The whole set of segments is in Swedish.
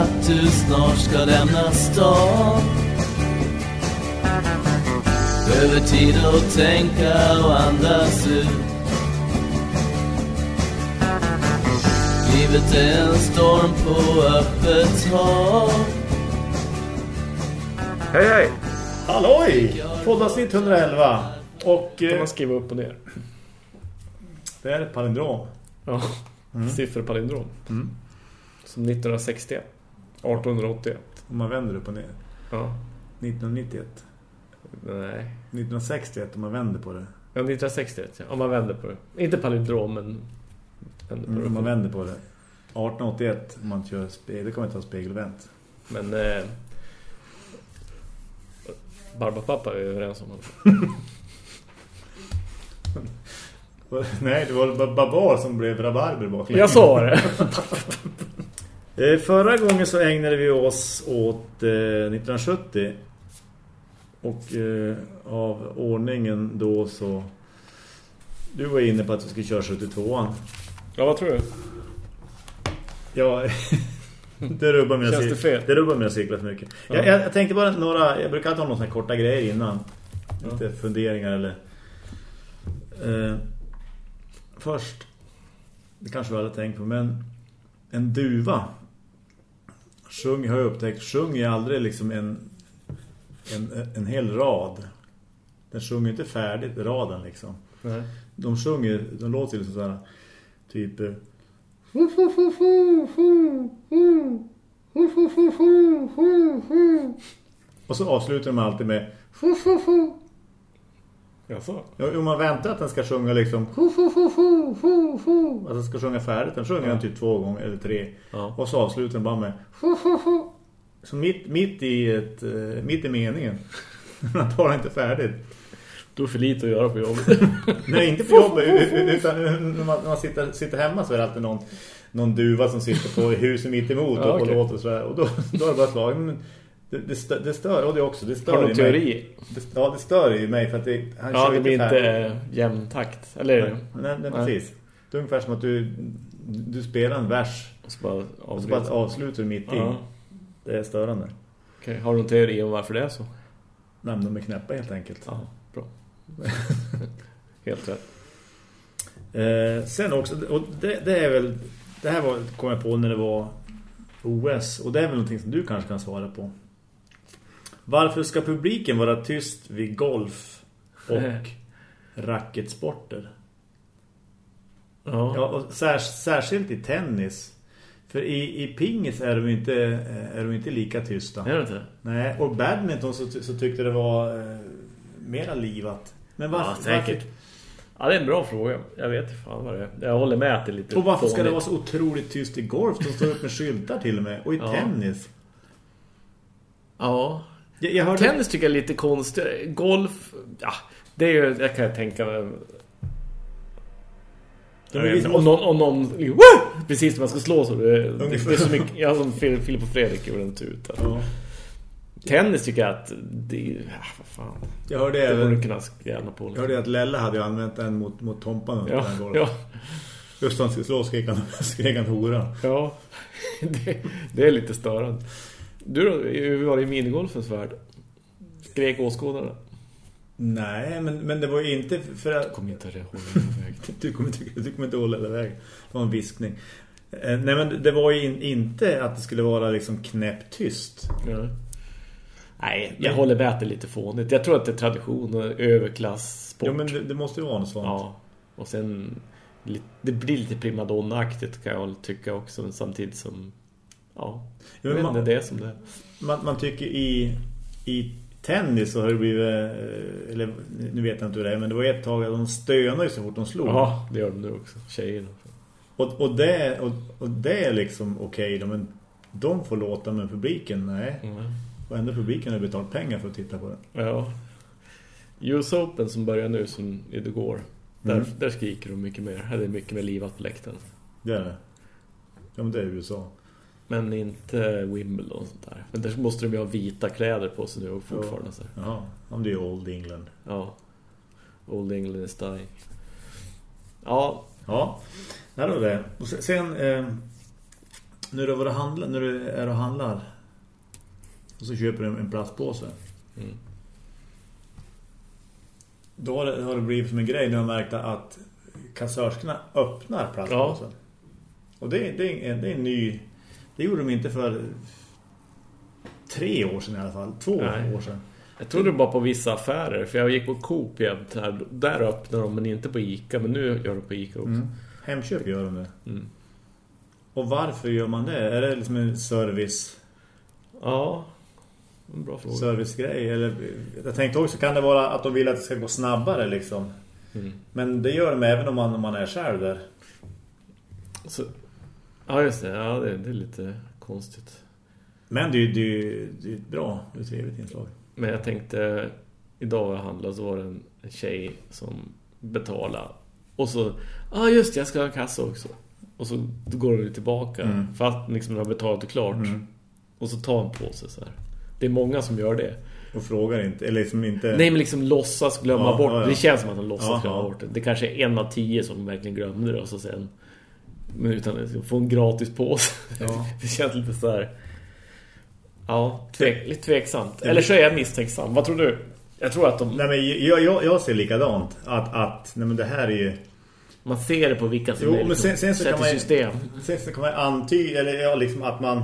att du snart ska lämna stan Behöver tid att tänka och andas ut Livet är en storm på öppet hav Hej hej! Halloj! Poddavsnitt 111. Och Kan eh, man skriva upp och ner? det är ett palindrom. Ja, Mm. sifferpalindrom. Som 1961. 1881. Om man vänder upp och ner. Ja, 1991. nej. 1961 om man vänder på det. Ja, 1961, ja. Om man vänder på det. Inte palindrom, men... Vänder på Mm, det. om man vänder på det. 1881 om man kör spegel. Det kommer inte ha spegelvänt. Men... Eh, Barbapappa är överens om. alltså. Nej, det var Babar som blev rabarber bak. Jag sa det! Eh, Förra gången så ägnade vi oss åt eh, 1970. Och eh, av ordningen då så... Du var inne på att vi skulle köra 72an. Ja, vad tror du? Ja, det rubbar mina Känns det fel? Det rubbar mina cyklar för mycket. Ja. Jag, jag, tänkte bara några... Jag brukar alltid ha några här korta grejer innan. Lite funderingar eller... Eh, först... Det kanske vi alla tänkt på, men... En duva. Sjung har jag upptäckt. Sjung är aldrig liksom en... En, en hel rad. Den sjunger inte färdigt raden liksom. Nej. De sjunger, de låter liksom så här typ eh, och så avslutar de alltid med Jaså? Ja, Om man väntar att den ska sjunga liksom Att den ska sjunga färdigt. Den sjunger den typ två gånger eller tre. Ja. Och så avslutar den bara med Så mitt, mitt i ett eh, Mitt i meningen. Man tar inte färdigt. Du har för lite att göra på jobbet. Nej, inte på jobbet Utan när man, när man sitter, sitter hemma så är det alltid någon Någon duva som sitter på huset mitt emot Ja, och, okej. och låter sådär Och då, då är det bara slag men det, det, stör, det stör, och det också Det stör Har du teori? Det, ja, det stör ju mig för att det, han Ja, kör det blir inte eh, jämn takt. Eller? Nej, nej, nej, precis. Det är ungefär som att du, du spelar en vers Och så bara och så bara avslutar du mitt i. Ja. Det är störande. Okej, har du någon teori om varför det är så? Nej, men de är knäppa helt enkelt. Ja, bra. Helt rätt. Eh, sen också, och det, det är väl, det här var, kom jag på när det var OS. Och det är väl någonting som du kanske kan svara på. Varför ska publiken vara tyst vid golf och racketsporter? Ja. Ja, särs, särskilt i tennis. För i, i pingis är de inte, är de inte lika tysta. Är det inte? Nej, och badminton så, så tyckte det var eh, mera livat. Men varför, Ja, säkert. Ja, det är en bra fråga. Jag vet inte fan vad det är. Jag håller med att det är lite Och varför ska det fånigt. vara så otroligt tyst i golf? De står upp med skyltar till och med. Och i Ja. tennis. Ja. Jag, jag hörde... Tennis tycker jag är lite konstigt. Golf, ja, det är ju, jag kan tänka mig. Ja, men måste- om någon, om någon liksom, precis när man ska slå så det, det, är så mycket, jag som Filip och Fredrik gjorde en tuta. Ja. Tennis tycker jag att det är, ja, vad fan. Jag hörde Det även... kunna skräna på. Jag hörde att Lelle hade ju använt den mot, mot Tompan Ja, den ja, Just när han skulle slå skrek han, skrek han hora. ja. Det, det är lite störande. Du då, hur var det i minigolfens värld? Skrek åskådarna? Nej, men, men det var ju inte för att... Jag kommer inte att hålla mig väg. Du kommer inte, du kommer inte hålla hela vägen. Det var en viskning. Eh, Nej, men det var ju in, inte att det skulle vara liksom knäpptyst. Ja. Nej, jag håller med att det är lite fånigt. Jag tror att det är tradition och överklasssport. Jo, men det, det måste ju vara något sånt. Ja, och sen det blir lite primadonna-aktigt kan jag tycka också, men samtidigt som ja, jag vet inte, man- det är som det. Man, man tycker i, i tennis så har det blivit... eh, Eller nu vet jag inte hur det är, men det var ett tag att de stönade ju så fort de slog. Ja, det gör de nu också, tjejerna. Och, och, det, och, och det är liksom okej då, men de får låta med publiken, nej. Mm. Och ändå publiken har betalt pengar för att titta på det. Ja. US Open som börjar nu som i det går. Där, Mm. där skriker de mycket mer. Det är mycket mer livat på läktaren. Det är det. Ja, men det är USA. Men inte Wimbledon och sånt där. Men där måste de ju ha vita kläder på sig nu fortfarande. Så. Ja, om det är Old England. Ja. Old England is dying. Ja, Ja, där var det. Och se- sen... Eh, när du, var och handlar, när du är och handlar och så köper du en, plastpåse. Mm. Då har det, har blivit som en grej när jag märkte att kassörskorna öppnar plastpåsen. Och det, det, är det är en ny... Det gjorde de inte för tre år sedan i alla fall. Två Nej. år sedan. Jag trodde bara på vissa affärer, för jag gick på Coop jämt här. Där öppnar de, men inte på Ica. Men nu gör de på Ica också. Mm. Hemköp gör de det. Mm. Och varför gör man det? Är det liksom en service, Ja, en bra fråga. servicegrej? Eller, jag tänkte också, kan det vara att de vill att det ska gå snabbare liksom? Mm. Men det gör de även om man, om man är själv där. Så, ja, just det. Ja, det, det är lite konstigt. Men det det det är ett bra, ett trevligt inslag. Men jag tänkte, idag jag handlade så var det en tjej som betalade. Och så, ja ah, just det, jag ska ha en kassa också. Och så går du tillbaka. Mm. För att liksom har betalat och klart. Och så tar en påse så här. Det är många som gör det. Och frågar inte, eller liksom inte... Nej men liksom låtsas glömma Ja, bort ja, ja. Det känns som att de låtsas glömma bort det Det kanske är en av tio som verkligen glömde det Och så sen Men utan att liksom få en gratis påse Ja. Det känns lite så här Ja, tvek, lite tveksamt Eller så är jag misstänksam, vad tror du? Jag tror att de, Nej men jag, jag, jag ser likadant. Att, att nej men det här är ju... man ser det på vilka som Jo, är men liksom, sen, sen så kan man system Sen så kan man antyda, eller ja, liksom att man...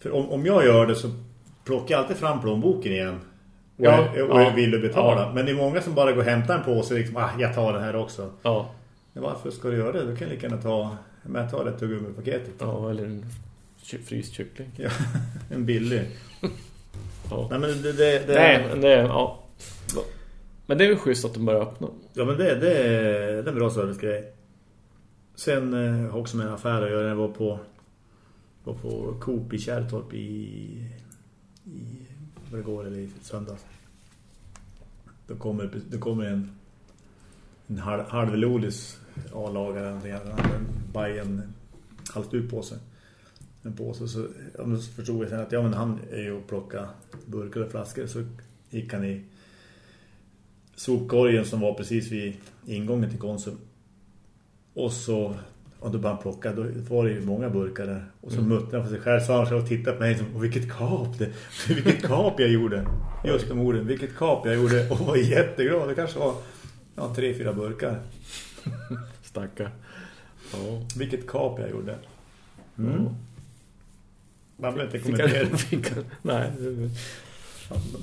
För om, om jag gör det så plockar jag alltid fram plånboken igen. Och, Ja, jag, och ja. jag vill betala. Ja. Men det är många som bara går och hämtar en påse och liksom, ah, jag tar det här också. Ja, Men varför ska du göra det? Du kan lika gärna ta, jag tar det tuggummi-paketet. ja eller en fryst kyckling Ja, en billig. ja. Nej, men det, det, det, Nej, men det är, ja Men det är ju schysst att de börjar öppna Ja, men det, det, är, det är en bra servicegrej. Sen eh, har också med en affär att göra. Jag var på, var på Coop i Kärrtorp i, i vad det går eller i söndags. Då kommer, då kommer en, en halv, halvlodis A-lagare eller någonting. Han hade en Bajen halvt på sig. En påse så, ja, men så förstod jag sen att ja, men han är ju att plocka burkar och flaskor så gick han i sopkorgen som var precis vid ingången till Konsum. Och så och då bara plocka, då var det ju många burkar där. Och så mm. muttrade han för sig själv, så han själv och tittade på mig som, och vilket kap det, vilket kap jag gjorde. Just de orden, vilket kap jag gjorde. Och var jätteglad, det kanske var ja, tre, fyra burkar. Stackar Ja Vilket kap jag gjorde. Mm. Man blev inte Fick kommentera. han, fick han, nej, det-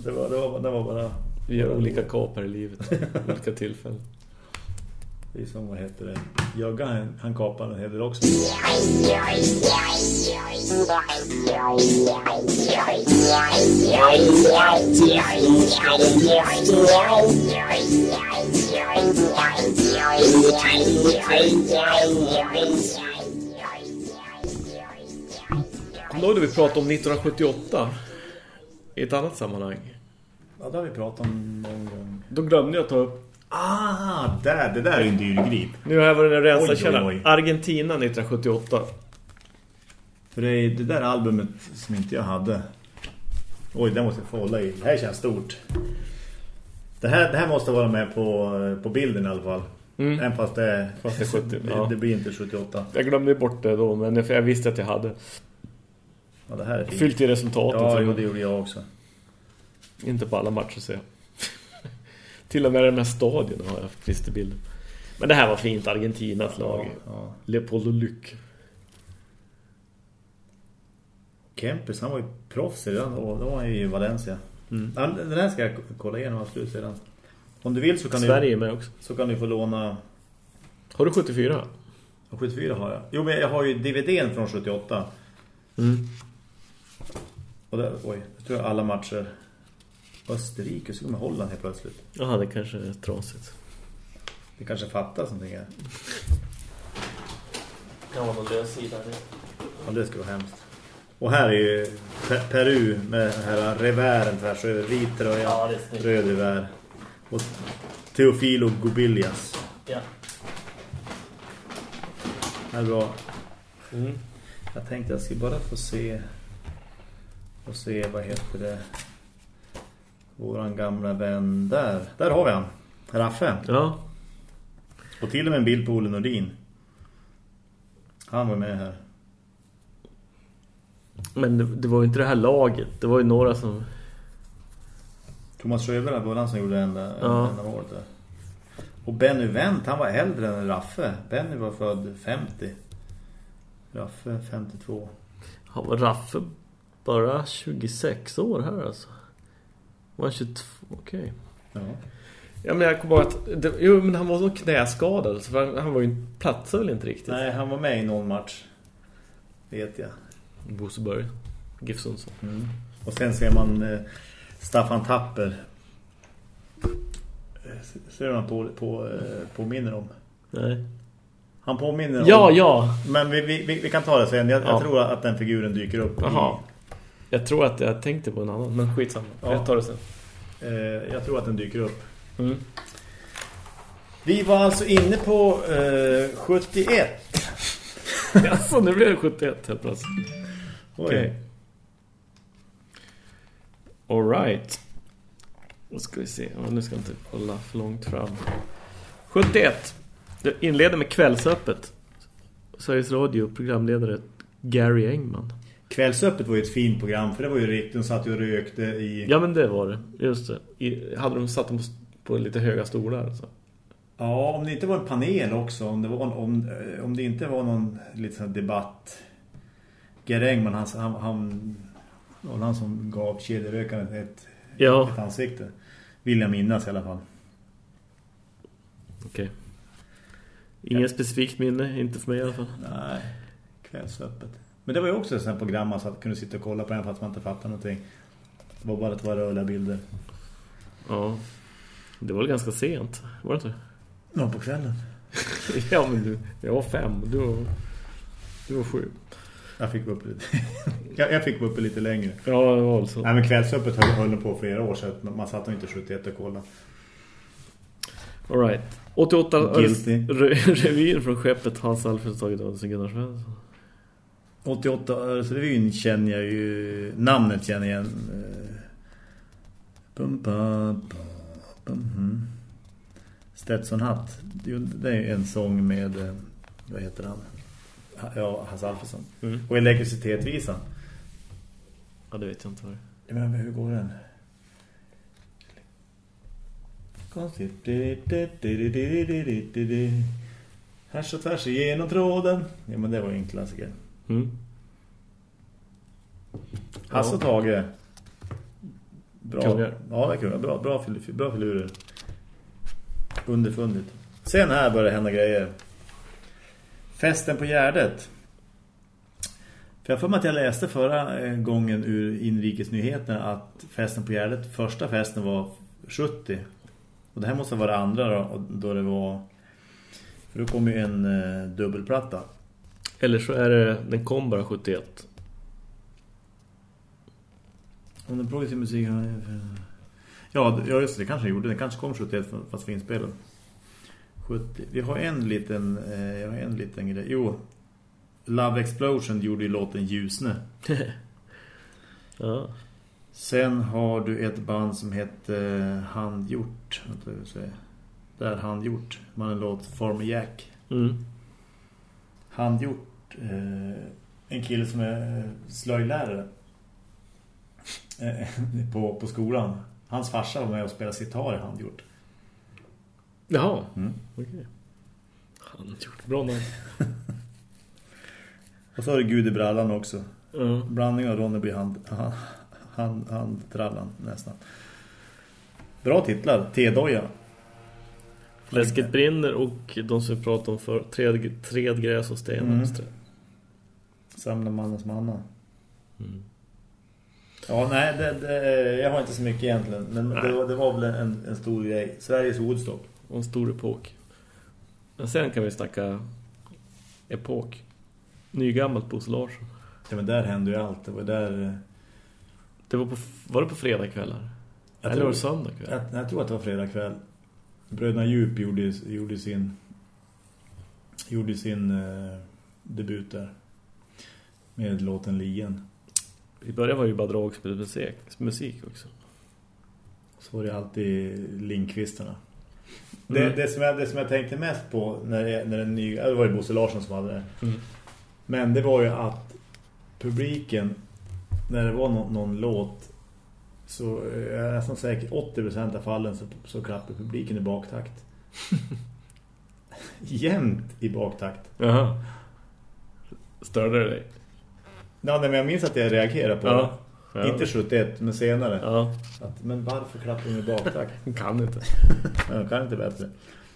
Det var, det, var, det var bara... vi gör olika kapar i livet Olika tillfällen Det är som, vad heter det? Jögga, han, han kapade en hel del också. Kommer du ihåg när vi pratade om 1978? I ett annat sammanhang. Ja, det har vi pratat om någon gång. Då glömde jag ta upp. Ah, där, det där är en dyrgrip. Nu har jag varit en rensa källa. Argentina 1978. För det är det där albumet som inte jag hade. Oj, det måste jag få hålla i. Det här känns stort. Det här, det här måste vara med på, på bilden i alla fall. Mm. Även fast det, Fast det är 70, det, ja. det blir inte 78. Jag glömde bort det då, men jag visste att jag hade Ja, det här är fint. fyllt i resultatet. Ja, jo, det gjorde jag också. Inte på alla matcher ser jag. Till och med den här stadion har jag visst i bilden. Men det här var fint, Argentinas lag. Ja. Leopoldo Lyck. Kempis, han var ju proffs redan då. Då var han ju i Valencia. Mm. Ja, Den här ska jag kolla igenom absolut sedan. Om du vill så kan, Sverige du, med också. så kan du få låna... Har du 74? Ja, 74 har jag. Jo, men jag har ju DVDn från 78. Mm. Och där, oj, jag tror jag alla matcher. Österrike, så kommer Holland helt plötsligt. Jaha, det kanske är trasigt. Det kanske fattas någonting här. Kan vara någon lös sida. Ja, det skulle vara hemskt. Och här är ju Pe- Peru med den här revären tvärs över vit tröja, Ja, röd revär. Och Teofilo Gubillas. Ja. Det är bra. Mm. Jag tänkte jag ska bara få se och se vad heter det våran gamla vän där. Där har vi han. Raffe. Ja. Och till och med en bild på Olle Nordin. Han var med här. Men det, det var ju inte det här laget. Det var ju några som... Thomas Sjöberg var han som gjorde enda, Ja. enda målet där. Och Benny Wendt, han var äldre än Raffe. Benny var född 50. Raffe 52. Han var Raffe bara 26 år här alltså. Var han 22? Okej. Ja. Ja men jag kommer ihåg att... Det, jo men han var så knäskadad. Så han, han var ju platsade väl inte riktigt. Nej, han var med i någon match. Vet jag. Boseberg. GIF Sundsvall. Mm. Och sen ser man eh, Staffan Tapper. Eh, Ser han på, på, eh, påminner om? Nej. Han påminner Ja, om... ja. Men vi, vi, vi kan ta det sen. Jag, Ja. jag tror att den figuren dyker upp. i- Jaha. Jag tror att jag tänkte på en annan. Men skitsamma. Ja. Jag tar det sen. Eh, jag tror att den dyker upp. Mm. Vi var alltså inne på eh, 71. Jaså, nu blir det 71 helt plötsligt. Okej. All right. Då ska vi se. Nu ska jag inte kolla för långt fram. 71. Det inleder med kvällsöppet. Sveriges Radio, programledare Gary Engman. Kvällsöppet var ju ett fint program för det var ju riktigt. De satt ju och rökte i... Ja, men det var det. Just det. I, hade de satt dem på, på lite höga stolar. Så. Ja, om det inte var en panel också. Om det, var om, om det inte var någon lite sån här debatt. Gary Engman, han, han, han, han som gav kedjerökaren ett, Ja, ett ansikte. Vill jag minnas i alla fall. okej. Ingen specifikt minne, inte för mig i alla fall. Nej, kvällsöppet. Men det var ju också ett sånt program man satt, kunde sitta och kolla på den fast man inte fattade någonting. Det var bara att det var rörliga bilder. Ja. Det var ganska sent, var det inte? Någon på kvällen. ja, men du, jag var fem du var, du var sju. Jag fick upp lite. jag, jag fick upp lite längre. Ja, det var så. Nej men kvällsöppet höll, höll på flera år så att man satt nog inte 71 och kollade. All right. 88 Guilty. re revyn från skeppet Hans Alfred tagit av Gunnar Svensson. 88 Öresrevyn känner jag ju namnet känner jag igen. Bum, bum, hmm. Stetson Hatt. Det är ju- Det är en sång med eh, vad heter han? Ja, Hans Alfredsson. Mm. Och elektricitetvisan. Ja, det vet jag inte vad det är. Jag menar, hur går den? Konstigt. Härs och tvärs igenom tråden. Ja, men det var ju en klassiker. Mm. Hasse och Tage. Bra. Kungar. Ja, det är kul. Bra, bra, bra filurer. Underfundigt. Sen här börjar det hända grejer. Festen på Gärdet. För jag får mig att jag läste förra eh, gången ur inrikesnyheterna att festen på Gärdet, första festen var 70. Och det här måste vara det andra då, då det var... För då kom ju en eh, dubbelplatta. Eller så är det, den kom bara 71. Om den progressiv musik... Ja, ja, just det. Det kanske den gjorde. Den kanske kom 71 fast finspelad. 70. Vi har en liten... Eh, jag har en liten grej. Jo. Love Explosion gjorde ju låten Ljusne. Ja. Sen har du ett band som heter Handgjort. Vänta, jag se. Där Handgjort. Man en låt Form Jack. Mm. Handgjort. Eh, en kille som är slöjlärare. Eh, på, på skolan. Hans farsa var med och spelade sitar i Handgjort. Jaha, Mm. okej. Han har gjort bra namn. Och så har du Gud i brallan också. Ja. Blandning av Ronneby hand, hand, hand, handtrallan nästan. Bra titlar. T-doja. Läsket brinner och de som vi pratade om för tred, tred gräs och sten. Mm. Samla mannens manna. Mm. Ja, nej, det, det, jag har inte så mycket egentligen. Men det, var- det var väl en, en stor grej. Sveriges Woodstock. Och en stor epok. Men sen kan vi snacka epok. Nygammalt Bosse Larsson. Ja, men där hände ju allt. Det var där... eh, Det var, på, var det på fredagkvällar? Jag Eller var det söndag kväll? Jag, jag tror att det var fredag kväll. Bröderna Djup gjorde, gjorde sin gjorde sin eh, debut där. Med låten Lien. I början var det ju bara dragspelsmusik musik också. Så var det alltid Linkvistarna. Det, Mm. det, som jag, det som jag tänkte mest på när, det- när den nya, det var ju Bosse Larsson som hade det. Mm. Men det var ju att publiken när det var någon, någon låt så är jag nästan säker 80% av fallen så, så klappar publiken i baktakt. Jämt i baktakt. Jaha. Störde det dig? Ja, nej, men jag minns att jag reagerade på Ja. det. Ja. Inte 71, men senare. Ja, Att, men varför klappar de i baktakt? kan inte. Jag kan inte bättre.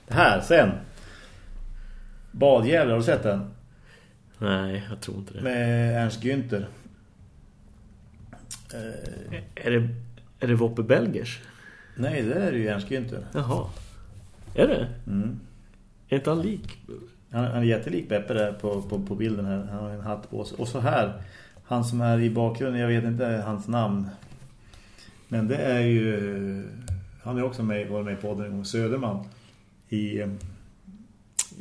Det här, sen. Badjävlar, har du sett den? Nej, jag tror inte det. Med Ernst Günther. Eh, Är det, är det Voppe Belgers? nej, det är ju Ernst Günther. Jaha. Är det? Mm. Är inte han lik? Han, han är jättelik Beppe där på, på, på bilden här. Han har en hatt på sig. Och så här, han som är i bakgrunden, jag vet inte hans namn. Men det är ju, han är också med, varit med i podden en gång, Söderman. I,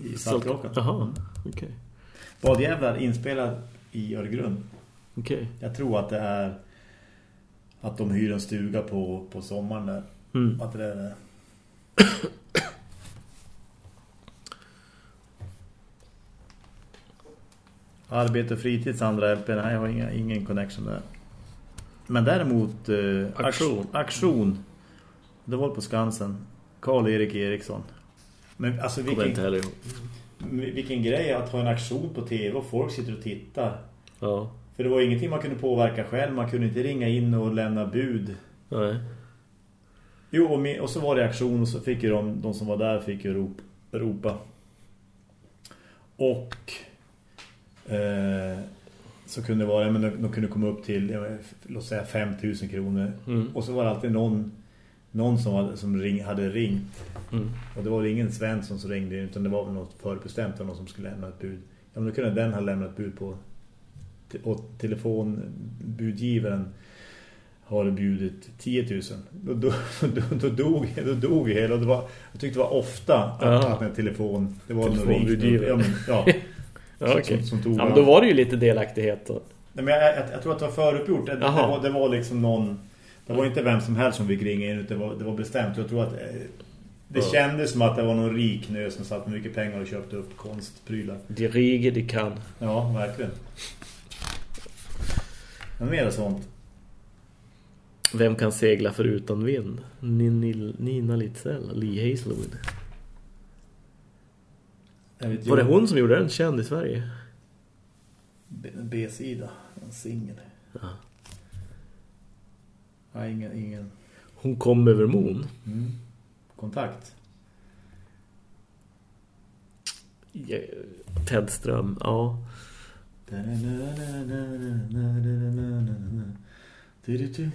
i Saltkråkan. Jaha, okej. Badjävlar inspelad i Öregrund. Okej. Jag tror att det är att de hyr en stuga på, på sommaren där. Mm. Att det är det. Arbete och fritids andra LP, nej jag har inga, ingen connection där. Men däremot eh, Aktion. aktion. Det var på Skansen. Karl-Erik Eriksson. Men alltså Kommer inte vilken, heller ihåg. vilken grej att ha en aktion på tv och folk sitter och tittar. Ja. För det var ingenting man kunde påverka själv. Man kunde inte ringa in och lämna bud. Nej. Jo, och, med, och så var det aktion och så fick ju de, de som var där fick ju rop, ropa. Och eh, så kunde det vara, men de, de kunde komma upp till, låt säga 5000 kronor. Mm. Och så var det alltid någon, någon som, hade, som ring, hade ringt. Mm. Och det var ingen Svensson som ringde utan det var väl något förbestämt av någon som skulle lämna ett bud. Ja, men då kunde den ha lämnat bud på och telefonbudgivaren har bjudit 10 000. Då, då, då, då, dog, då dog hela. Det var, jag tyckte det var ofta att, Ja. att en telefon... Det var någon Telefonbudgivare. Ja, men, ja. Ja, Som- som- som tog ja, men då var det ju lite delaktighet. Då. Nej, men jag, jag, jag tror att det var föruppgjort. Det, det, var, det var liksom någon... Det var inte vem som helst som fick ringa in utan det var, det var bestämt. Jag tror att... eh, Det Ja. kändes som att det var någon rik nu som satt med mycket pengar och köpte upp konstprylar. De riger de kan. Ja, verkligen. Men mer sånt. Vem kan segla förutan vind? Nina, Nina Litzell, Lee Hazelwood. Vet, Var det hon som gjorde den känd i Sverige? En B-sida. En singel. Ja. Nej, ingen... ingen. Hon kom över mon. Mm. Kontakt. Ja, Ted Ström, ja.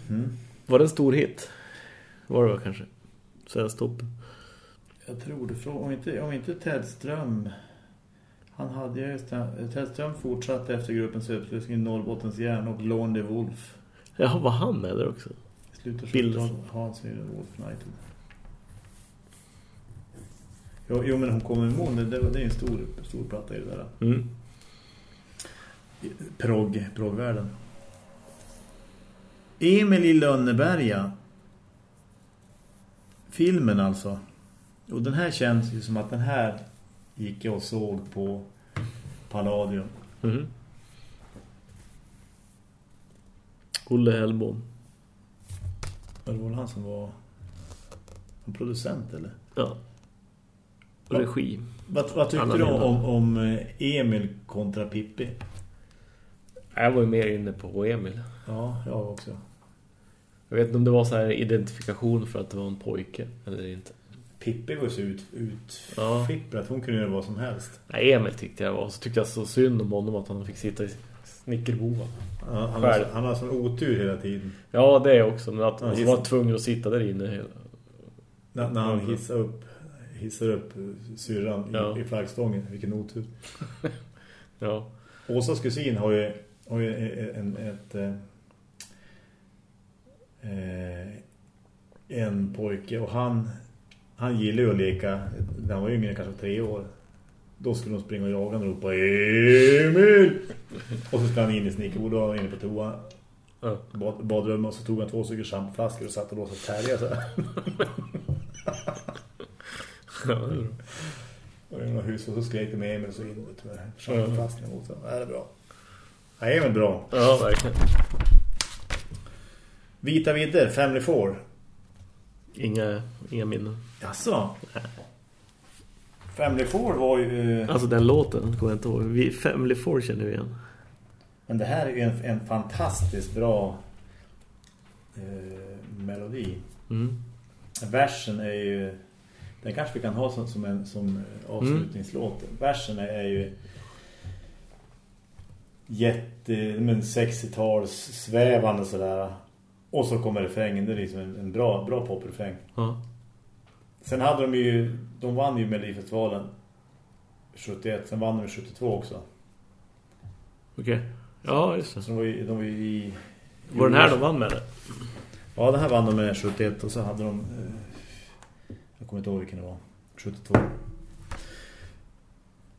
Mm. Var det en stor hit? Var det väl kanske? Sällstopp. Jag tror det. Om inte, om inte Ted Ström... Han hade ju just det. Ted Ström fortsatte efter gruppens upplösning i Norrbottens järn och Lonely Wolf. Ja, var han med där också? Slutar Bilder. Hans Nile Wolf Night. Jo, jo, men hon kommer mån. Det, det, det är en stor, stor platta i det där. Mm. Prog, proggvärlden. Emil i Lönneberga. Filmen alltså. Och den här känns ju som att den här gick jag och såg på Palladium. Mhm. Olle Hellbom. Var det var han som var en producent eller? Ja. Regi. Vad, vad tyckte Anna du om, om eh, Emil kontra Pippi? Jag var ju mer inne på Emil. Ja, jag också. Jag vet inte om det var så här identifikation för att det var en pojke eller inte. Pippi var så ut, Ja. utflippad att hon kunde göra vad som helst. Nej, Emil tyckte jag var. Och så tyckte jag så synd om honom att han fick sitta i snickerboa. Ja, han, har, han har sån otur hela tiden. Ja, det är också. Men att Ja, han var tvungen att sitta där inne hela... När, när han hissar upp, hissar upp syrran Ja. i, i flaggstången. Vilken otur. Ja. Åsas kusin har ju, har ju en, ett, eh, eh, en pojke och han, han gillar ju att leka när han var yngre, kanske tre år. Då skulle de springa och jaga och ropa Emil! Och så skulle han in i snickerbordet och var inne på toa Ja. bad, badrummet och så tog han två stycken champagneflaskor och satt och låtsas tärja så här. Är. Och i några hus och så skrek det med Emil så in med champagneflaskorna mot sig. Ja, det är bra. Ja, Emil bra. ja, verkligen. Vita vidder, Family Four. Inga, inga minnen. Jaså? Family Four var ju... Alltså den låten kommer jag inte ihåg. Vi, Family Four känner vi igen. Men det här är ju en, en fantastiskt bra eh, melodi. Mm. Versen är ju... Den kanske vi kan ha som, som en som avslutningslåt. Versen är, är ju jätte men 60-tals svävande sådär. Och så kommer refrängen, det är liksom en, en bra, bra poprefräng. Ja. Sen hade de ju, de vann ju Melodifestivalen 71, sen vann de 72 också. Okej. Ja, just det. Så de var ju, de var ju i... Var den här de vann med det? Ja, den här vann de med 71 och så hade de... Eh, jag kommer inte ihåg vilken det var. 72.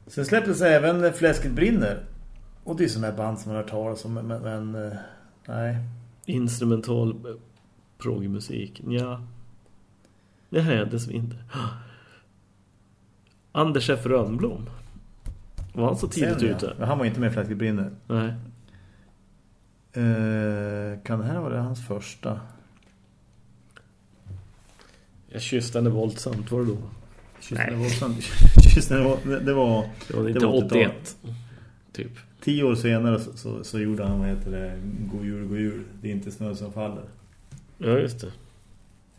Sen släpptes även Fläsket brinner. Och det är sådana här band som man har hört talas om, men... men eh, nej. Instrumental eh, progmusik. Ja. Det är det som inte. Anders F. Rönnblom. Var han så tidigt Sen, ja. ute? Men han var inte med i Fläsket brinner. Nej. Eh, kan det här vara hans första? Jag kysste henne våldsamt, var det då? Nej. var våldsamt. Kyssen var, det, det var... Det var inte Det var 81. Typ. Tio år senare så, så, så gjorde han, vad heter det, God jul, god jul. Det är inte snö som faller. Ja, just det.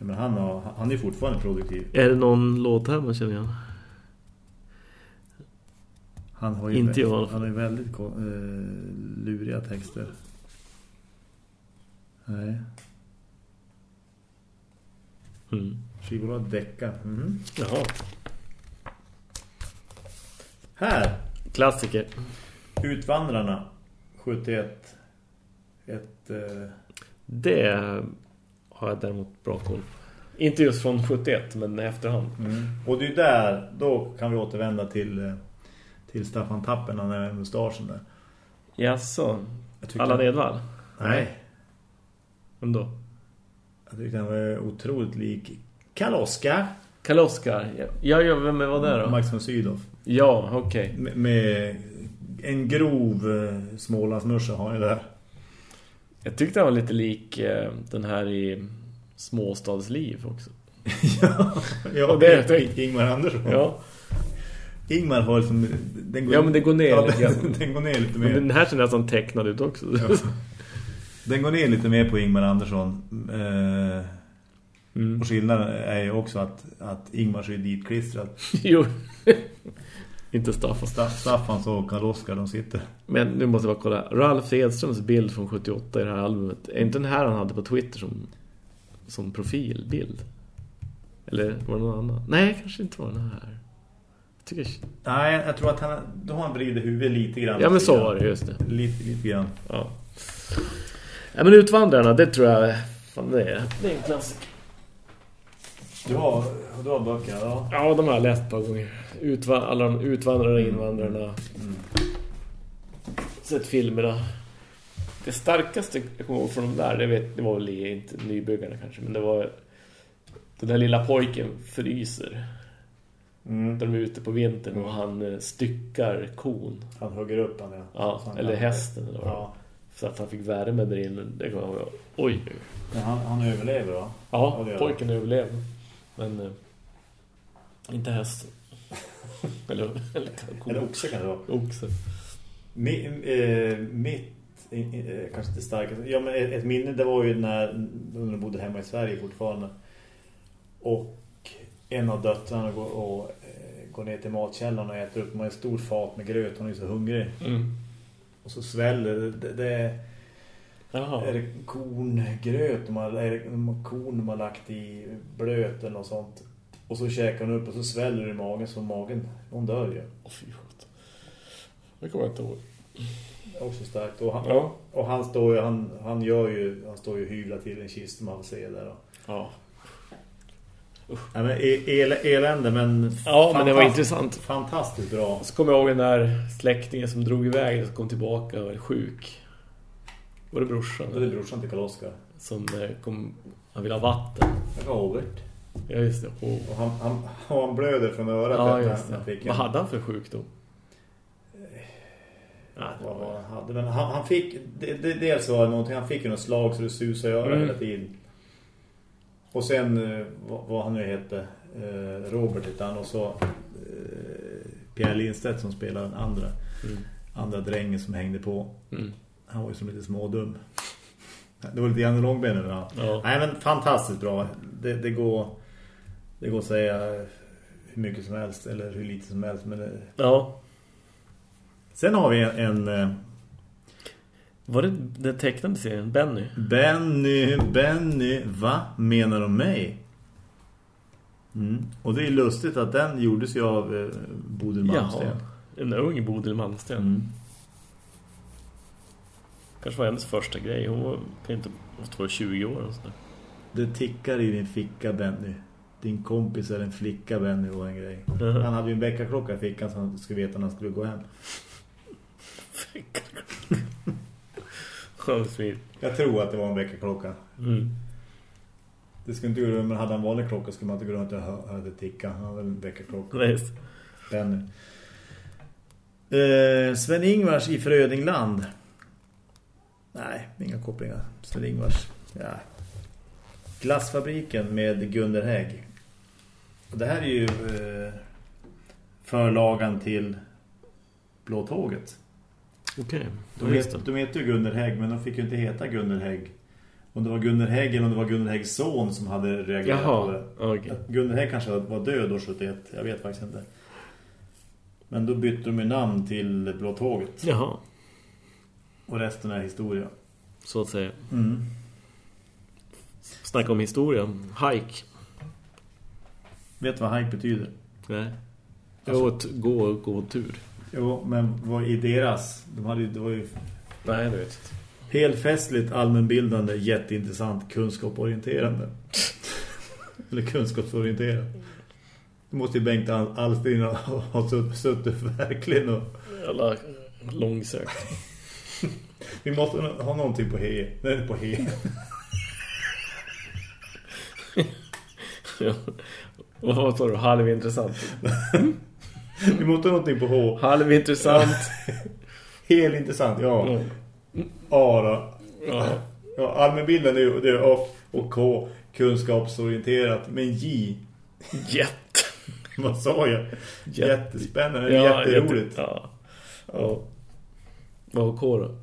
Men han, har, han är fortfarande produktiv. Är det någon låt här man känner igen? Han har ju Inte jag. Han har ju väldigt eh, luriga texter. Nej. Mm. Skivbolag Decca. Mhm. Jaha. Här. Klassiker. Utvandrarna. 71. Ett... Eh, Det har jag däremot bra koll. Inte just från 71, men efterhand. Och det är ju där, då kan vi återvända till, eh, till Staffan Tappen när han är med mustaschen där. Jaså? Allan han- Edvall? Nej. Vem då? Jag tyckte han var otroligt lik. Karl Oskar. Ja, ja, vem var det då? Max von Sydow. Ja, okej. Med, med en grov eh, smålandsmörsa har jag där. Jag tyckte han var lite lik eh, den här i Småstadsliv också. ja, ja Och det- det, Ingmar Andersson. Ja, Ingmar har liksom... Den går, Ja, men det går ner ja, lite den, grann. den går ner lite men mer. den här ser nästan tecknad ut också. Ja. Den går ner lite mer på Ingmar Andersson. Eh, Mm. och skillnaden är ju också att, att Ingmar är ditklistrad. jo. Inte Staffan. Sta- Staffan och Karl Oskar, de sitter. Men nu måste jag bara kolla. Ralf Edströms bild från 78 i det här albumet. Är inte den här han hade på Twitter som, som profilbild? Eller var det någon annan? Nej, kanske inte var den här. Jag tycker... Nej, jag tror att han, då har han vridit huvudet lite grann. Ja, men så var det, just det. Lite, lite grann. Ja. ja men Utvandrarna, det tror jag... Fan, det är, det är en klassiker. Du har, du har böckerna, ja. Ja, de har jag läst ett par gånger. Utva alla de utvandrarna och invandrarna. Mm. Sett filmerna. Det starkaste jag kommer ihåg från de där, det, vet, det var väl inte nybyggarna kanske, men det var den där lilla pojken fryser. Mm. Där de är ute på vintern och han eh, styckar kon. Han hugger upp han, ja. Ja, han eller hästen eller vad. Ja. Så att han fick värme där inne. Det kommer jag ihåg. Oj. Men han, han överlever då. Ja, pojken överlevde. Men eh, inte hästen. eller, eller. Eller oxe kan det vara. oxe. Mi, eh, mitt, eh, kanske inte starkast. Ja, men ett, ett minne det var ju när, de bodde hemma i Sverige fortfarande. Och en av döttrarna går, och, eh, går ner till matkällan och äter upp en stor fat med gröt. Hon är så hungrig. Mm. Och så sväller det, det Jaha. är det korngröt har, är det korn har lagt i blöten och sånt. Och så käkar hon upp och så sväller det i magen så magen, hon dör ju. Åh, fy. Det kommer jag inte ihåg. Också starkt. Och han, Ja. och han står ju, han, han gör ju, han står ju och hyvlar till en kista man får se där då. Ja. Ja, men el, el, elände, men... Ja, men det var intressant. Fantastiskt bra. Så kommer jag ihåg den där släktingen som drog iväg och kom tillbaka och var sjuk. Var det brorsan? Det är brorsan till Karl-Oskar. Som eh, kom... Han ville ha vatten. Robert. Ja, just det. Oh. Och han, han, och han blöder från örat Ja, just han det. fick Vad hade han för sjukdom? Ja, det vad var- var han hade. Men han, han fick, det, det, dels var det någonting, han fick ju något slag så det susade i öronen Mm. hela tiden. Och sen, eh, vad, vad han nu hette, eh, Robert han och så eh, Pierre Lindstedt som spelade den andra, Mm. andra drängen som hängde på. Mm. Han var ju som lite smådum. Det var lite Janne Långben han. Ja. Nej men fantastiskt bra. Det, det går det går att säga hur mycket som helst eller hur lite som helst. Men det... ja. Sen har vi en, en eh, Var det den tecknade serien? Benny? Benny, Benny, va? Menar de mig? Mm. Och det är lustigt att den gjordes ju av eh, Bodil Malmsten. Jaha. En ung Bodil Malmsten. Mm. Kanske var hennes första grej. Hon var kan inte måste vara 20 år. Och sådär. Det tickar i din ficka, Benny. Din kompis är en flicka, Benny, var en grej. Han hade ju en väckarklocka i fickan så han skulle veta när han skulle gå hem. Fint. Jag tror att det var en väckarklocka. Mm. Det skulle inte runt, men hade han vanlig klocka skulle man inte gå runt och hö- höra det ticka. Han hade en väckarklocka. Just. Benny. Eh, Sven-Ingvars i Frödingland. Inga kopplingar. Sven-Ingvars. Ja. Glassfabriken med Gunder Hägg. Och det här är ju eh, förlagan till Blå tåget. Okej. De, Okay. het, de heter ju Gunder Hägg, men de fick ju inte heta Gunder Hägg. Om det var Gunder Hägg eller om det var Gunder Häggs son som hade reagerat på Jaha, det. okej. Att Gunder Hägg kanske var död år 71, jag vet faktiskt inte. Men då bytte de ju namn till Blå tåget. Jaha, Och resten är historia. Så att säga. Mm. Snacka om historia. Hike. Vet du vad hike betyder? Nej. Alltså- Jo, gå, gå tur. Jo, men vad i deras? De hade ju, det var ju Nej, det vet inte. helfestligt, allmänbildande, jätteintressant, kunskapsorienterande. Eller kunskapsorienterande. Det måste ju Bengt Al- Alstin ha ha sutt- suttit verkligen och Jävla långsökt. Vi måste ha någonting på he. Nej, på he. ja. Och vad sa du? Halvintressant. Vi måste ha någonting på H. Halvintressant. Helt intressant, ja. Ja. A då. Ja. Ja, allmänbilden är ju det A och K. Kunskapsorienterat. Men J, Jätte. vad sa jag? Jätte- Jättespännande, Ja, jätteroligt. jätte- Ja. ja. Vad var K då?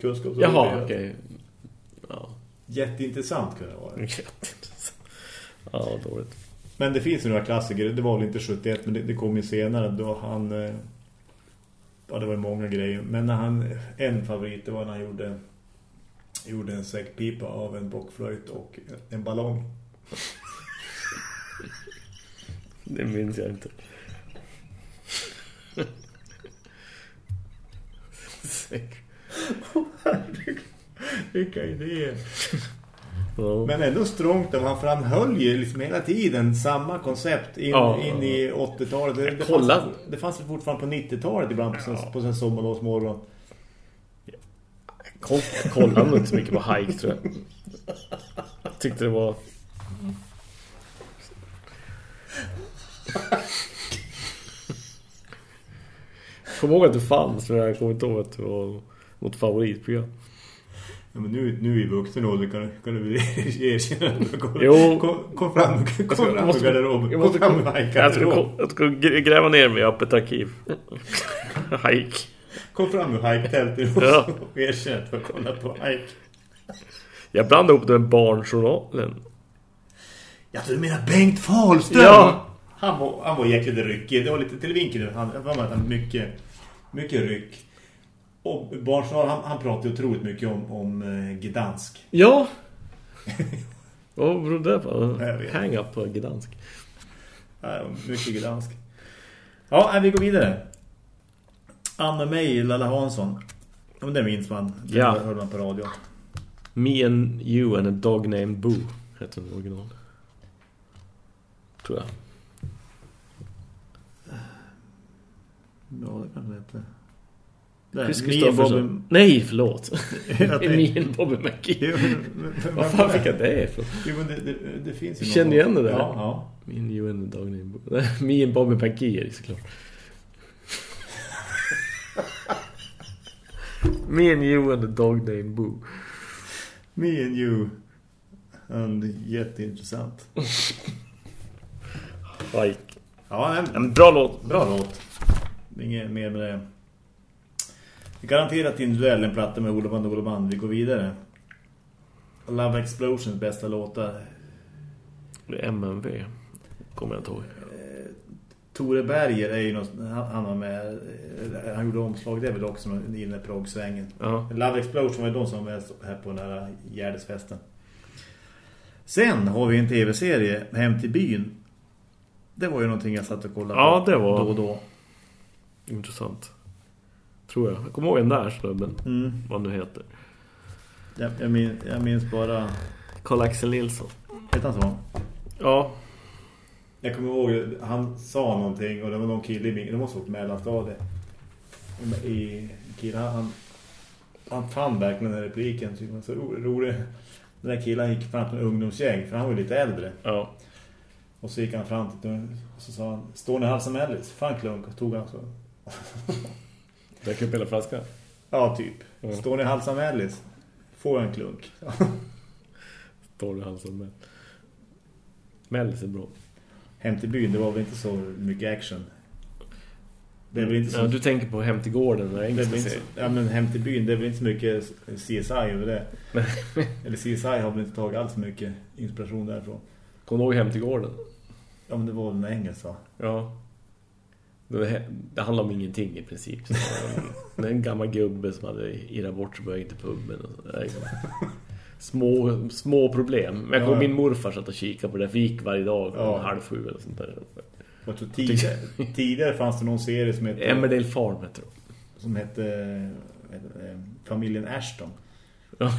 Kunskapsorienterat. Jaha, okej. Ja. Jätteintressant kunde det vara. Jätteintressant. Ja, dåligt. Men det finns ju några klassiker. Det var väl inte 71, men det, det kom ju senare. Då han... eh, Ja, det var ju många grejer. Men när han... En favorit, det var när han gjorde... Gjorde en säckpipa av en bockflöjt och en ballong. Det minns jag inte. Säkert. Vilka idéer. Ja. Men ändå strångt om han, för han höll ju liksom hela tiden samma koncept in, Ja. in i 80-talet. Det, det, fanns, det fanns fortfarande på 90-talet ibland på, ja. på sin sommarlovsmorgon. Kollade nog inte så mycket på hike tror jag. jag tyckte det var Kom ihåg att det fanns men jag kommer inte ihåg att det var något favoritprogram. Ja, men nu, nu i vuxen ålder kan, kan du erkänna att du kom, Jo. kom, kom fram, kom fram med måste- garderoben. jag måste kom fram med ska, garderob. jag ska grä- gräva ner mig i öppet arkiv. Hike. Kom fram med hike-tältet Ja. och erkänn att du har kollat på hike. Jag blandade ihop det med barnjournalen. Ja, du menar Bengt Fahlström? Ja. Han var, han var jäkligt ryckig. Det var lite till vinkel nu. Han, var mycket, mycket ryck. Och Barnstad, han, han pratade otroligt mycket om, om eh, Gdansk. Ja. Vad beror det på? Jag vet. Hang up på Gdansk. Mycket Gdansk. Ja, vi går vidare. Anna May, Lalla Hansson. Men det minns man. Det Ja. hörde man på radio. Me and you and a dog named Boo heter den original. Tror jag. Ja, det kan det Chris Kristoffersson. Bobby- Nej, förlåt. And Bobby McGee. Vad fan fick jag det ifrån? Jo, men det, det, det finns ju Jag känner igen det där. Ja, ja. And you and dog and Bobby McGee är det såklart. Me and you and the dog named Boo. Me and you. And jätteintressant. Like. Ja, en, En bra låt. bra låt. Inget mer med det. Garanterat individuell en platta med Ola Band och Ola Band. Vi går vidare. Love Explosions bästa låtar. Det är MMV. Kommer jag inte ihåg. Tore Berger är ju något, han, var med eh, han gjorde omslag, det är väl också inne i proggsvängen. Ja. Love Explosion var ju de som var här på den här Gärdesfesten. Sen har vi en tv-serie, Hem till byn. Det var ju någonting jag satt och kollade Ja, på det var- då och då. Intressant. Tror jag. Jag kommer ihåg den där snubben. Mm. Vad nu heter. Jag, jag, minns, jag minns bara... Karl-Axel Nilsson. Heter han så? Ja. Jag kommer ihåg, han sa någonting och det var någon kille i min, det måste ha varit mellanstadiet. I kille, han, han fann verkligen den här repliken, tyckte man så ro, rolig. Den där killen gick fram till en ungdomsgäng, för han var lite äldre. Ja. Och så gick han fram till och så sa han, står ni halsen Ellis? Fan klunk, och tog han så. Räcker upp hela flaskan. Ja, typ. Ja. Står ni halsen Ellis? Får jag en klunk. Står det halsen med. Mellis är bra. Hem till byn, det var väl inte så mycket action. Det är väl inte så... Ja, du tänker på Hem till gården. Den Det är inte, serien. ja, men hem till byn, det är väl inte så mycket CSI över det. Eller CSI har väl inte tagit alls mycket inspiration därifrån. Kommer du ihåg Hem till gården? Ja, men det var väl en engelsk va? Ja. Det, handlar om ingenting i princip. Så en, en gammal gubbe som hade irrat bort sig väg till puben. Och så. Små, små problem. Men jag kom Ja. min morfar satt och kikade på det. Vi gick varje dag Ja. ja. halv sju eller sånt där. Jag tror tidigare, tidigare fanns det någon serie som hette, Emmerdale Farm heter det. som hette eh, Familjen Ashton. Ja,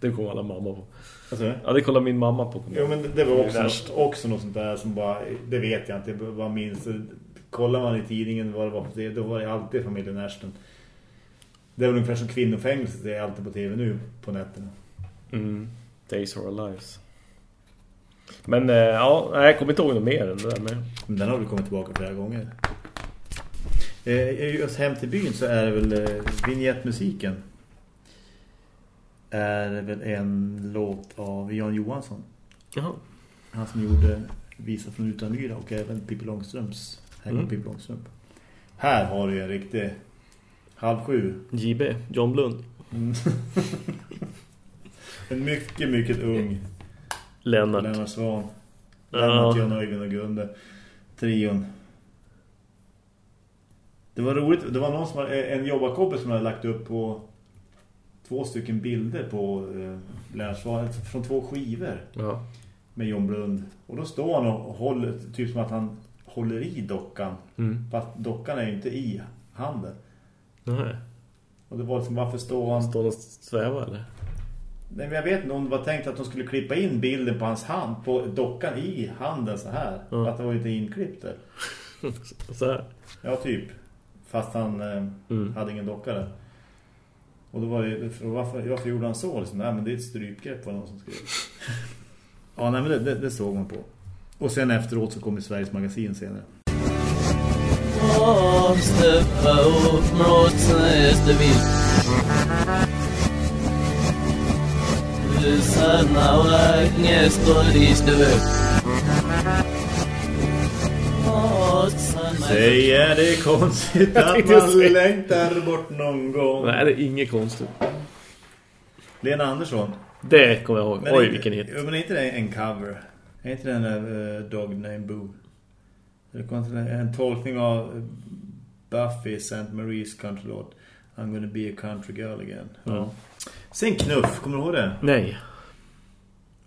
det kom alla mamma på. Alltså, Ja, det kollar min mamma på. Jo, men det- det var också, värst. också något sånt där som bara, det vet jag inte, jag bara minns. Kollar man i tidningen vad det var TV, då var det alltid familjen Ashton. Det är väl ungefär som kvinnofängelse, det är alltid på TV nu på nätterna. Mm. Days of Our Lives. Men eh, ja, jag kommer inte ihåg något mer än det där med. Men den har väl kommit tillbaka flera gånger. Eh, just hem till byn så är det väl eh, vignettmusiken. Är väl en låt av Jan Johansson. Jaha. Han som gjorde Visa från Utanmyra och även Pippi Långströms. Här Mm. mm. Pippi. Här har du en riktig halv sju. JB, John Blund. Mm. en mycket, mycket ung Lennart. Lennart Svan. Lennart, Jan Öjvind och Gunde. Trion. Det var roligt. Det var någon som hade, en jobbarkobbe som hade lagt upp på två stycken bilder på eh, Lennart Svan från två skivor Ja. med John Blund. Och då står han och håller, typ som att han håller i dockan. Mm. Fast dockan är ju inte i handen. Nej. Och det var liksom, varför står han... Står och sväva eller? Nej, men jag vet inte om det var tänkt att de skulle klippa in bilden på hans hand, på dockan i handen så här. Ja. Att det var inte inklippt där. Så här. Ja, typ. Fast han eh, Mm. hade ingen docka där. Och då var det, och varför, varför gjorde han så? Liksom? Nej, men det är ett strypgrepp var någon som skrev. ja, nej, men det, det, det såg man på. Och sen efteråt så kom i Sveriges magasin senare. Säg är det konstigt att man längtar bort någon gång. Nej, det är inget konstigt. Lena Andersson. Det kommer jag ihåg. Men Oj, är- vilken hit. Men är inte det en cover? Är inte den där uh, Dog Named Boo? En tolkning av Buffy, St. Marie's countrylåt I'm gonna be a country girl again. Ja. Sen Knuff, kommer du ihåg det? Nej.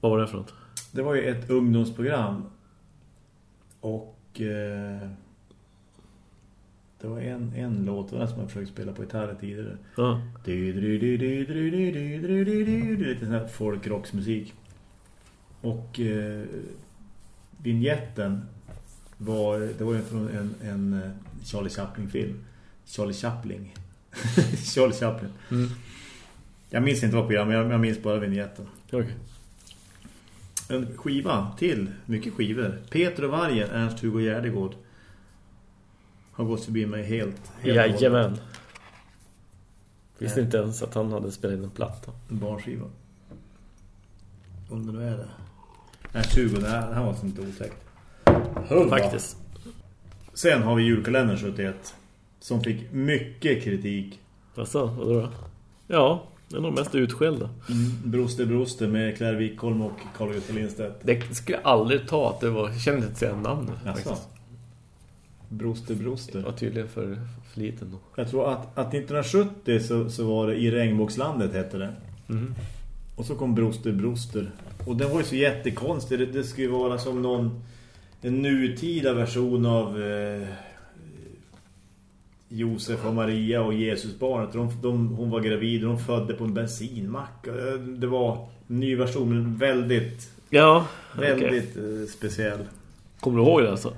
Vad var det för något? Det var ju ett ungdomsprogram. Och... Eh, det var en, en låt var som jag försökte spela på gitarren tidigare. Ja. Lite sån här folkrocksmusik. Och eh, vignetten var, det var från en, en eh, Charlie Chaplin-film. Charlie Chaplin. Charlie Chaplin. Mm. Jag minns inte vad program, men jag, jag minns bara vignetten. Okej. En skiva till, mycket skivor. Peter och Vargen, Ernst-Hugo Gärdegård. Har gått förbi mig helt. helt hållet. Jajamän. Visste inte ens att han hade spelat in en platta. En barnskiva. Om det nu är det. Nej, 20, det här, det här var inte otäckt. Hurra. Faktiskt. Sen har vi julkalendern 71. Som fick mycket kritik. Alltså, vadå då? Ja, det är nog mest utskällda. Broster Broster med Claire Wikholm och Carl Gustaf Lindstedt. Det skulle jag aldrig ta att det var... Jag kände inte säga namnet Jaså? faktiskt. Broster Det Broster. var tydligen för, för liten då. Jag tror att, att 1970 så, så var det I regnbågslandet hette det. Mhm. Och så kom Broster Broster. Och den var ju så jättekonstig. Det, det skulle ju vara som någon en nutida version av eh, Josef och Maria och Jesusbarnet. De, de, hon var gravid och de födde på en bensinmack. Eh, Det var en ny version men väldigt, Ja, väldigt eh, speciell. Kommer du ihåg det alltså?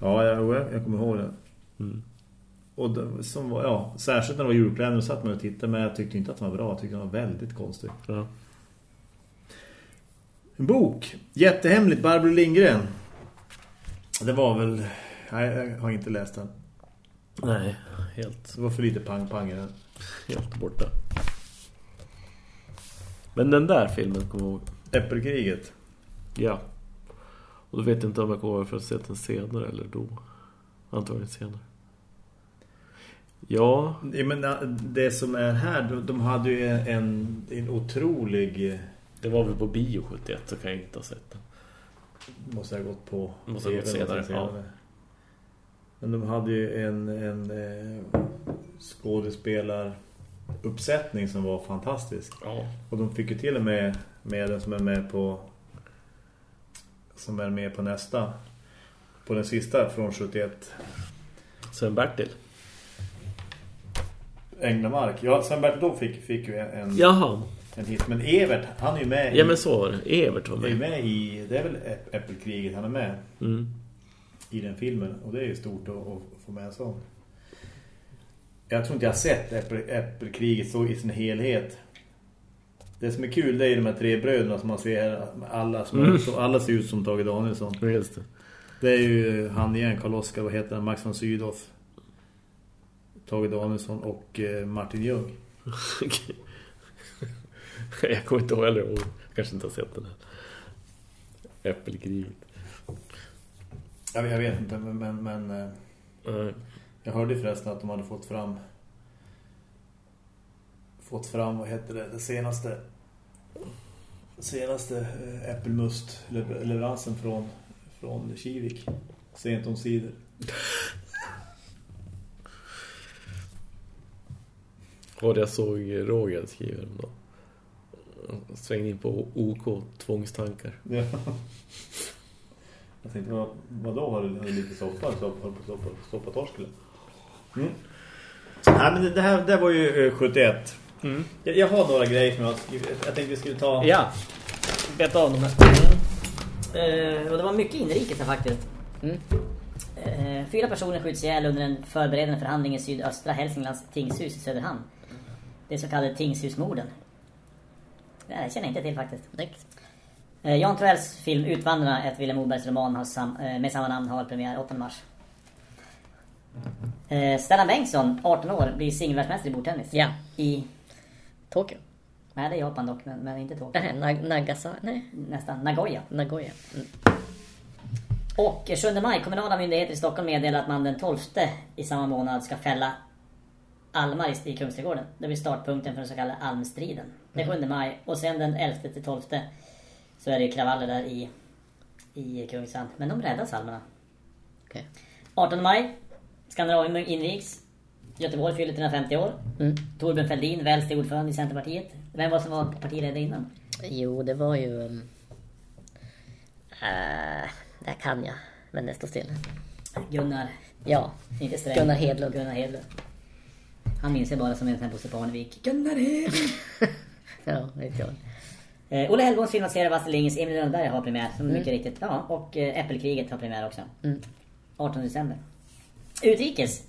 Ja, jag, jag kommer ihåg det. Mm. Och det, som var, ja, särskilt när det var julkläder så satt man och tittade men jag tyckte inte att den var bra. Jag tyckte den var väldigt konstig. Ja. En bok. Jättehemligt, Barbro Lindgren. Det var väl... Nej, jag har inte läst den. Nej, helt, Det var för lite pang-pang i den. helt borta. Men den där filmen kommer jag ihåg. Äppelkriget. Ja. Och då vet jag inte om jag kommer ihåg för att se den senare eller då. Antagligen senare. Ja, Jag menar, det som är här, de, de hade ju en, en otrolig... det var väl på bio 71 så kan jag inte ha sett den. Måste ha gått på... Måste ha gått TV senare, någonting Men de hade ju en, en eh, skådespelaruppsättning som var fantastisk. Ja. Och de fick ju till och med med den som är med på som är med på nästa på den sista från 71 Sen Bertil. Änglamark. Ja, sen Bertil då fick, fick ju en, Jaha. En hit. Men Evert, han är ju med Ja i, men så var det. Evert var är ju med. med i, det är väl Äpp- Äppelkriget han är med Mm. i den filmen. Och det är ju stort att, att få med en sån. Jag tror inte jag har sett Äppel, Äppelkriget så i sin helhet. Det som är kul det är ju de här tre bröderna som man ser alla, som, Mm. så alla ser ut som Tage Danielsson. Ja, Just det. Det är ju han igen, Karl-Oskar, vad heter han? Max von Sydow. Tage Danielsson och eh, Martin Ljung. Okej. jag kommer inte ihåg heller. Jag kanske inte har sett den här. Äppelkriget. Jag, jag vet inte, men, men, men eh, Nej. jag hörde förresten att de hade fått fram fått fram, vad heter det, det senaste senaste eh, äppelmust-leveransen från, från Kivik. Sent om sidor. Och jag såg Roger skriva dem då. Svängde in på OK tvångstankar. Ja. Jag tänkte, vad, vad då har du har du lite soppa? Soppa, soppa, soppa, soppa torsk eller? Mm. Nej, men det, det här det var ju eh, 71. Mm. Jag, jag har några grejer som jag har. Jag tänkte vi skulle ta... Ja. Beta av dem här. Eh, och det var mycket inrikes här faktiskt. Eh, fyra personer skjuts ihjäl under en förberedande förhandling i sydöstra Hälsinglands tingshus i Söderhamn. Det så kallade tingshusmorden. Det här känner jag inte till faktiskt. Eh, Jan Troells film Utvandrarna, ett Willem Mobergs roman har sam, eh, med samma namn har premiär 8 mars. Eh, Stellan Bengtsson, 18 år, blir singelvärldsmästare i bordtennis. Ja. I, Tokyo. nej det är Japan dock, men, men inte Tokyo. Nej, Nag Nagasaki. Nej, Nästan, Nagoya. Nagoya. Mm. Och 7 maj, kommunala myndigheter i Stockholm meddelar att man den 12 i samma månad ska fälla almar i Kungsträdgården. Det blir startpunkten för den så kallade almstriden. Det är 7 maj och sen den 11 till 12 så är det ju kravaller där i, i Kungshamn. Men de räddas almarna. Okej. 18 maj, Skandinavien inriks. Göteborg fyller 350 år. Mm. Torbjörn Fälldin väljs till ordförande i Centerpartiet. Vem var som var partiledare innan? Jo, det var ju... Um, äh, det kan jag. Men det står still. Gunnar, Ja, inte Sträng. Gunnar Hedlund. Gunnar Hedlund. Han minns jag bara som en Bosse Parnevik. Gunnar Hedlund! ja, vet jag. Eh, Olle Hellboms filmatisera Astrid Lindgrens Emil Lundberg har premiär, som Mm. mycket riktigt. Ja, och eh, Äppelkriget har premiär också. Mm. 18 december. Utrikes.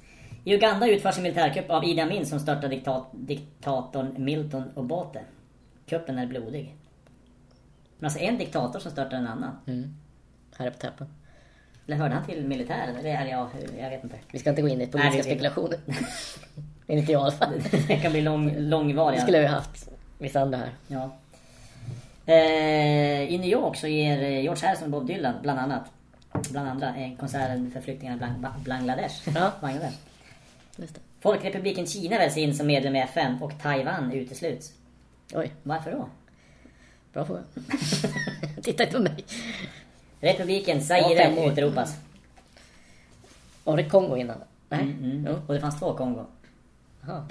I Uganda utförs en militärkupp av Idi Amin som störtar diktat diktatorn Milton Obote. Kuppen är blodig. Men alltså en diktator som störtar en annan. Mm. Här är på täppen. Eller hörde han till militären? Eller, eller ja, jag vet inte. Vi ska inte gå in i politiska Nej, spekulationer. Inte jag i alla fall. det kan bli lång, långvarig. Det skulle jag ju haft. Vissa andra här. Ja. Eh, I New York så ger eh, George Harrison och Bob Dylan bland annat bland andra en konsert för flyktingarna i Bangladesh. Ja. Bangladesh. Just det. Folkrepubliken Kina väljs in som medlem i FN och Taiwan utesluts. Oj, Varför då? bra fråga. Titta inte på mig. Republiken Zaire utropas. Var det Kongo innan? Nej. Mm, mm. Och det fanns två Kongo. Jaha.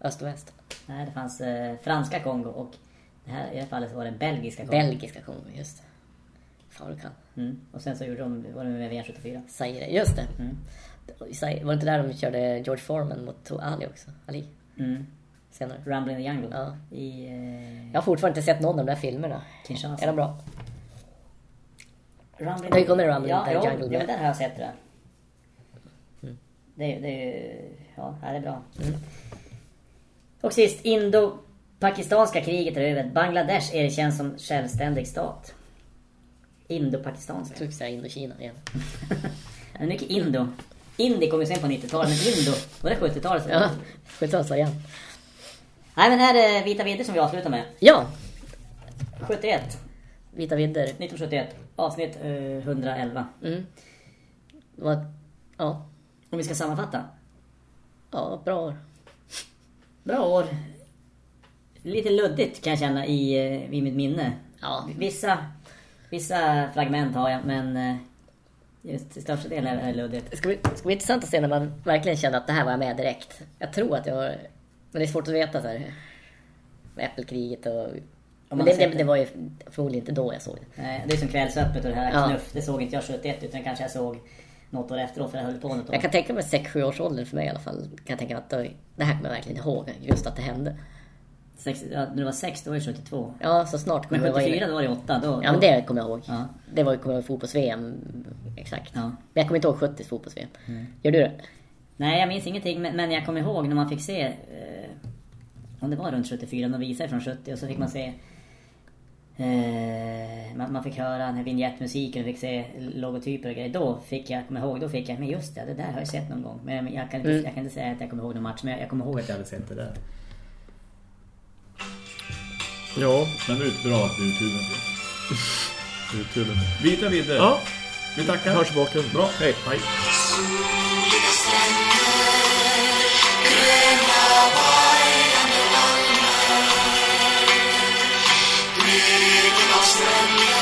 Öst och väst. Nej, det fanns eh, franska Kongo och det här, i det här fallet så var det belgiska Kongo. Belgiska Kongo, just det. Fan vad du kan. Mm. Och sen så gjorde de, var de med i VM74. Zaire, just det. Mm. Var det inte där de körde George Foreman mot Ali också? Ali? Mm. Senare. Rumble in the Jungle. Ja. I eh, Jag har fortfarande inte sett någon av de där filmerna. Kinshasa. Är de bra? Rumble Det kommer Rumble in ja, the ja, Jungle Ja, men där har jag sett det. Mm. Det, det. Ja, det är bra. Och sist, Indo-Pakistanska kriget är över. Bangladesh erkänns som självständig stat. Jag Indo-Pakistanska. tror säga Indokina igen. Det är mycket Indo. Indi kom ju sen på 90-talet, men Indo, var det 70-talet? så- Ja, 70 sa igen. Nej, men här är Vita Vidder som vi avslutar med. Ja, 71. Vita vidder. 1971. Avsnitt eh, 111. Mm. Vad? Ja. Om vi ska sammanfatta. Ja, bra. Bra år. Lite luddigt kan jag känna i, eh, i mitt minne. Ja. Vissa, vissa fragment har jag, men eh, just till största delen är det luddigt. Det ska bli, ska bli intressant att se när man verkligen kände att det här var jag med direkt. Jag tror att jag var... Men det är svårt att veta så här. Med Äppelkriget och... Men det, har det, det var ju förmodligen inte då jag såg det. Nej, det är som Kvällsöppet och det här Ja. Knuff. Det såg inte jag 71 utan kanske jag såg något år efteråt för jag höll på något år. Jag kan tänka mig 6-7 års ålder för mig i alla fall. Kan jag tänka mig att det, det här kommer jag verkligen ihåg. Just att det hände. Sex, ja, när du var 6 då var det 72. Ja, så snart Men kommer jag vara 74 inne. då var det 8. Då, Ja, men det kommer jag ihåg. Ja. Det var kommer jag ihåg fotbolls-VM. Exakt. Ja. Men jag kommer inte ihåg 70 fotbolls-VM. Gör du det? Nej, jag minns ingenting, men, men jag kommer ihåg när man fick se... Eh, om det var runt 74, de visade från 70 och så fick man se... Eh, man, man fick höra vignettmusiken och fick se logotyper och grejer. Då fick jag, kommer jag ihåg, då fick jag, men just det, det där har jag sett någon gång. Men jag kan inte, Mm. jag kan inte säga att jag kommer ihåg någon match, men jag, jag kommer ihåg att jag hade sett det där. Ja, Men det är bra att Youtube finns. det är kul. Vita vidder. Ja, Vi tackar. hörs i bakgrunden. Bra. Hej. Hej. Christ.